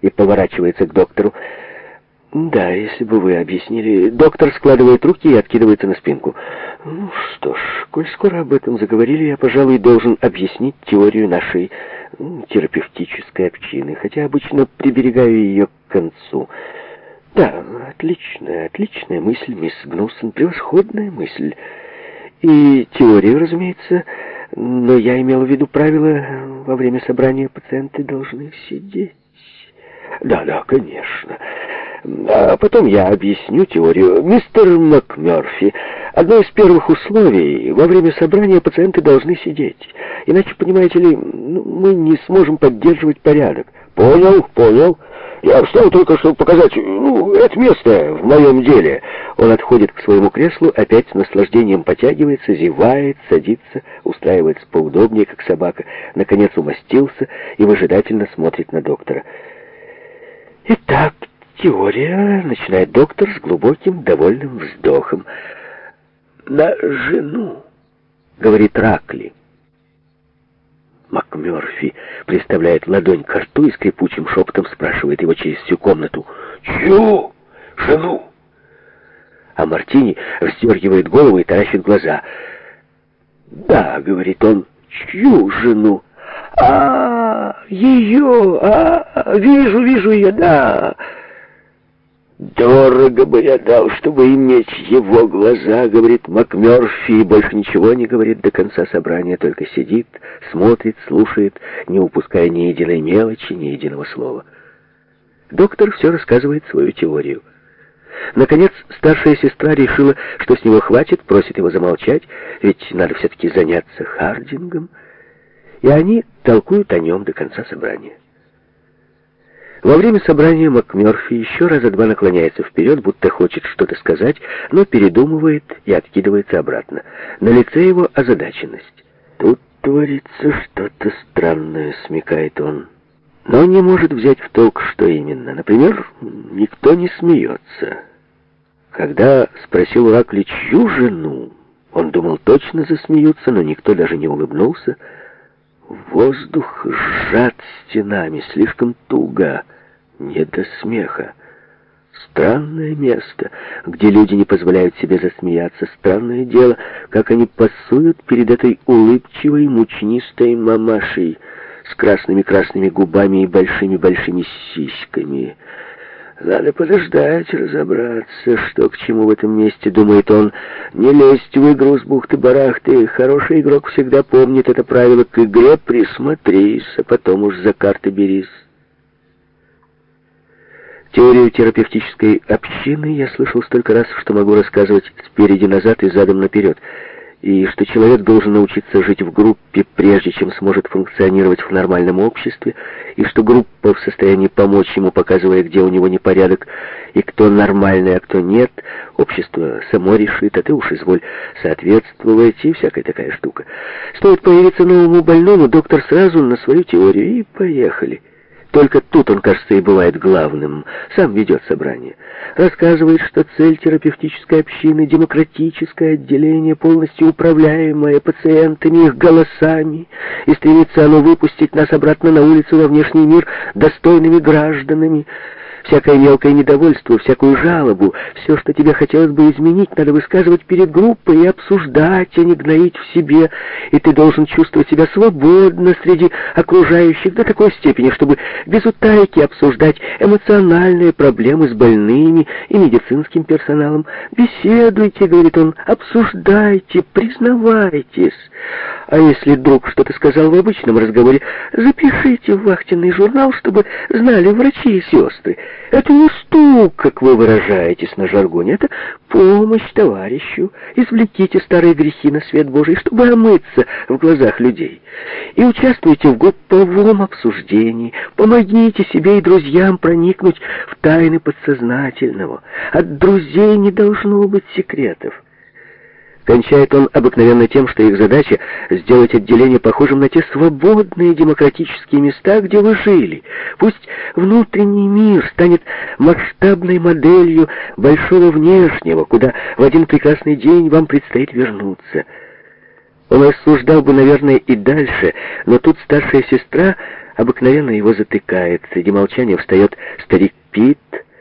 и поворачивается к доктору. «Да, если бы вы объяснили...» Доктор складывает руки и откидывается на спинку. «Ну что ж, коль скоро об этом заговорили, я, пожалуй, должен объяснить теорию нашей терапевтической общины, хотя обычно приберегаю ее к концу». «Да, отличная, отличная мысль, мисс Гнусон, превосходная мысль. И теория, разумеется, но я имел в виду правила: э, во время собрания пациенты должны сидеть». Да-да, конечно. А потом я объясню теорию. Мистер МакМёрфи, одно из первых условий, во время собрания пациенты должны сидеть. Иначе, понимаете ли, ну, мы не сможем поддерживать порядок. Понял, понял. Я встал только, чтобы показать, ну, это место в моем деле. Он отходит к своему креслу, опять с наслаждением потягивается, зевает, садится, устраивается поудобнее, как собака. Наконец умастился и выжидательно смотрит на доктора. Итак, теория, начинает доктор с глубоким довольным вздохом. На жену, говорит Ракли. МакМёрфи представляет ладонь к рту и скрипучим шепотом спрашивает его через всю комнату. «Чью? Жену?» А Мартини вздергивает голову и таращит глаза. «Да», — говорит он, — «чью жену?» «А-а-а!» Ее! А, вижу, вижу ее, да!» «Дорого бы я дал, чтобы иметь его глаза», — говорит МакМёрфи, и больше ничего не говорит до конца собрания, только сидит, смотрит, слушает, не упуская ни единой мелочи, ни единого слова. Доктор все рассказывает свою теорию. Наконец, старшая сестра решила, что с него хватит, просит его замолчать, ведь надо все-таки заняться Хардингом — и они толкуют о нем до конца собрания. Во время собрания МакМёрфи еще раза два наклоняется вперед, будто хочет что-то сказать, но передумывает и откидывается обратно. На лице его озадаченность. «Тут творится что-то странное», — смекает он. Но не может взять в толк, что именно. Например, никто не смеется. Когда спросил Раклич чью жену, он думал, точно засмеются, но никто даже не улыбнулся, — Воздух сжат стенами, слишком туго, не до смеха. Странное место, где люди не позволяют себе засмеяться. Странное дело, как они пасуют перед этой улыбчивой, мучнистой мамашей с красными-красными губами и большими-большими сиськами. Надо подождать, разобраться, что к чему в этом месте, думает он. Не лезть в игру с бухты-барахты. Хороший игрок всегда помнит это правило. К игре присмотрись, а потом уж за карты берись. Теорию терапевтической общины я слышал столько раз, что могу рассказывать спереди-назад и задом-наперед — и что человек должен научиться жить в группе, прежде чем сможет функционировать в нормальном обществе, и что группа в состоянии помочь ему, показывая, где у него непорядок, и кто нормальный, а кто нет, общество само решит, а ты уж изволь соответствовать, и всякая такая штука. Стоит появиться новому больному, доктор сразу на свою теорию, и поехали. Только тут он, кажется, и бывает главным. Сам ведет собрание. Рассказывает, что цель терапевтической общины — демократическое отделение, полностью управляемое пациентами, их голосами, и стремится оно выпустить нас обратно на улицу во внешний мир достойными гражданами всякое мелкое недовольство, всякую жалобу, все, что тебе хотелось бы изменить, надо высказывать перед группой и обсуждать, а не гноить в себе. И ты должен чувствовать себя свободно среди окружающих до такой степени, чтобы без утайки обсуждать эмоциональные проблемы с больными и медицинским персоналом. «Беседуйте», — говорит он, — «обсуждайте, признавайтесь». А если друг что-то сказал в обычном разговоре, запишите в вахтенный журнал, чтобы знали врачи и сестры. Это не стук, как вы выражаетесь на жаргоне, это помощь товарищу. Извлеките старые грехи на свет Божий, чтобы омыться в глазах людей. И участвуйте в групповом обсуждении. Помогите себе и друзьям проникнуть в тайны подсознательного. От друзей не должно быть секретов. Кончает он обыкновенно тем, что их задача сделать отделение похожим на те свободные демократические места, где вы жили. Пусть внутренний мир станет масштабной моделью большого внешнего, куда в один прекрасный день вам предстоит вернуться. Он рассуждал бы, наверное, и дальше, но тут старшая сестра обыкновенно его затыкает. Среди молчания встает старик Питт,